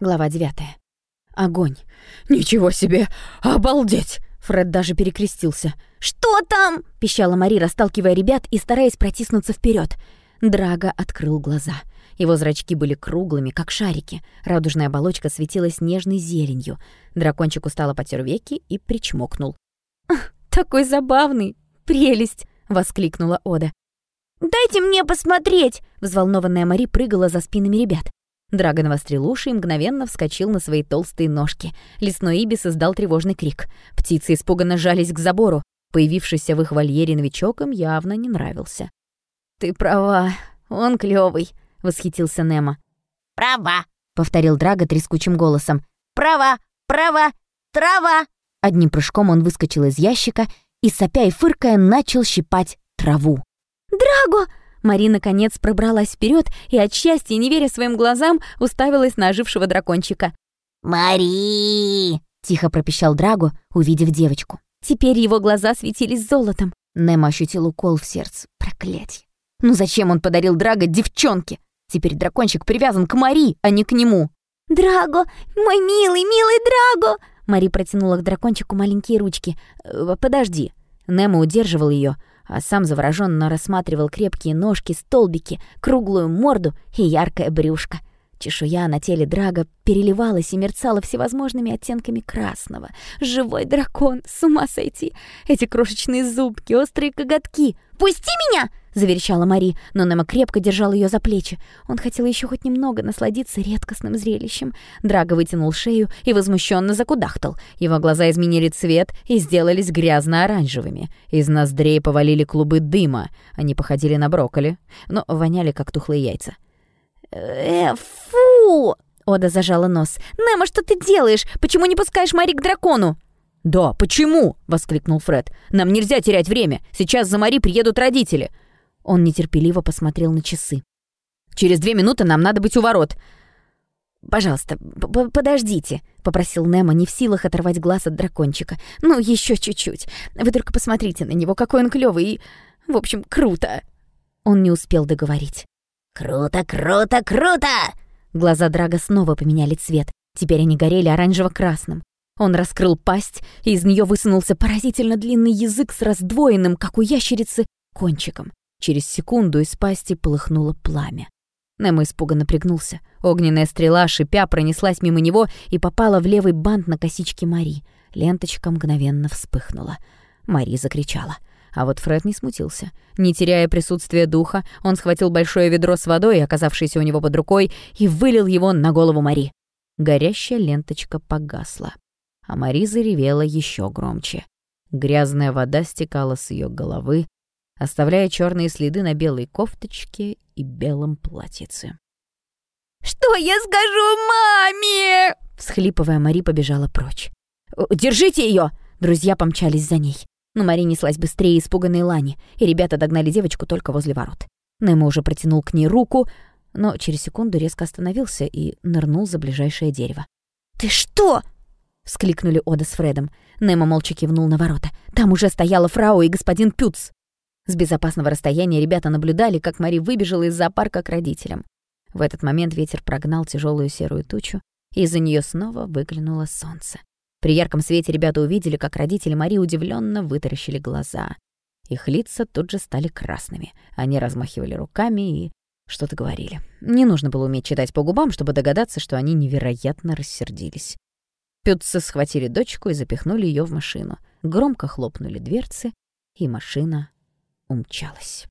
Глава 9. Огонь. «Ничего себе! Обалдеть!» Фред даже перекрестился. «Что там?» — пищала Мари, расталкивая ребят и стараясь протиснуться вперед. Драго открыл глаза. Его зрачки были круглыми, как шарики. Радужная оболочка светилась нежной зеленью. Дракончик устало потер веки и причмокнул. «Такой забавный! Прелесть!» — воскликнула Ода. «Дайте мне посмотреть!» — взволнованная Мари прыгала за спинами ребят. Драгон навострил уши и мгновенно вскочил на свои толстые ножки. Лесной Ибис издал тревожный крик. Птицы испуганно жались к забору. Появившийся в их вольере новичок им явно не нравился. «Ты права, он клёвый», — восхитился Немо. «Права», — повторил Драго трескучим голосом. «Права, права, трава». Одним прыжком он выскочил из ящика и, сопя и фыркая, начал щипать траву. «Драго!» Мари наконец пробралась вперед и от счастья, не веря своим глазам, уставилась на ожившего дракончика. «Мари!» — тихо пропищал Драго, увидев девочку. Теперь его глаза светились золотом. Немо ощутил укол в сердце. Проклятье. Ну зачем он подарил Драго девчонке? Теперь дракончик привязан к Мари, а не к нему. «Драго! Мой милый, милый Драго!» Мари протянула к дракончику маленькие ручки. «Э, «Подожди». Немо удерживал ее, а сам завороженно рассматривал крепкие ножки, столбики, круглую морду и яркое брюшко. Чешуя на теле Драга переливалась и мерцала всевозможными оттенками красного. Живой дракон, с ума сойти! Эти крошечные зубки, острые коготки. «Пусти меня!» — заверещала Мари, но Немо крепко держал ее за плечи. Он хотел еще хоть немного насладиться редкостным зрелищем. Драго вытянул шею и возмущенно закудахтал. Его глаза изменили цвет и сделались грязно-оранжевыми. Из ноздрей повалили клубы дыма. Они походили на брокколи, но воняли, как тухлые яйца. «Э, фу!» Ода зажала нос. «Немо, что ты делаешь? Почему не пускаешь Мари к дракону?» «Да, почему?» — воскликнул Фред. «Нам нельзя терять время. Сейчас за Мари приедут родители». Он нетерпеливо посмотрел на часы. «Через две минуты нам надо быть у ворот». «Пожалуйста, подождите», — попросил Немо, не в силах оторвать глаз от дракончика. «Ну, еще чуть-чуть. Вы только посмотрите на него, какой он клёвый и... В общем, круто». Он не успел договорить. «Круто, круто, круто!» Глаза Драга снова поменяли цвет. Теперь они горели оранжево-красным. Он раскрыл пасть, и из нее высунулся поразительно длинный язык с раздвоенным, как у ящерицы, кончиком. Через секунду из пасти полыхнуло пламя. Немо испуганно пригнулся. Огненная стрела, шипя, пронеслась мимо него и попала в левый бант на косичке Мари. Ленточка мгновенно вспыхнула. Мари закричала. А вот Фред не смутился. Не теряя присутствия духа, он схватил большое ведро с водой, оказавшееся у него под рукой, и вылил его на голову Мари. Горящая ленточка погасла. А Мари заревела еще громче. Грязная вода стекала с ее головы, оставляя черные следы на белой кофточке и белом платьице. «Что я скажу маме?» Всхлипывая, Мари побежала прочь. «Держите ее! Друзья помчались за ней. Но Мари неслась быстрее испуганной Лани, и ребята догнали девочку только возле ворот. Немо уже протянул к ней руку, но через секунду резко остановился и нырнул за ближайшее дерево. «Ты что?» — вскликнули Ода с Фредом. Немо молча кивнул на ворота. Там уже стояла фрау и господин Пюц. С безопасного расстояния ребята наблюдали, как Мари выбежала из зоопарка к родителям. В этот момент ветер прогнал тяжелую серую тучу, и из-за нее снова выглянуло солнце. При ярком свете ребята увидели, как родители Мари удивленно вытаращили глаза. Их лица тут же стали красными. Они размахивали руками и что-то говорили. Не нужно было уметь читать по губам, чтобы догадаться, что они невероятно рассердились. Пютцы схватили дочку и запихнули ее в машину. Громко хлопнули дверцы, и машина умчалась.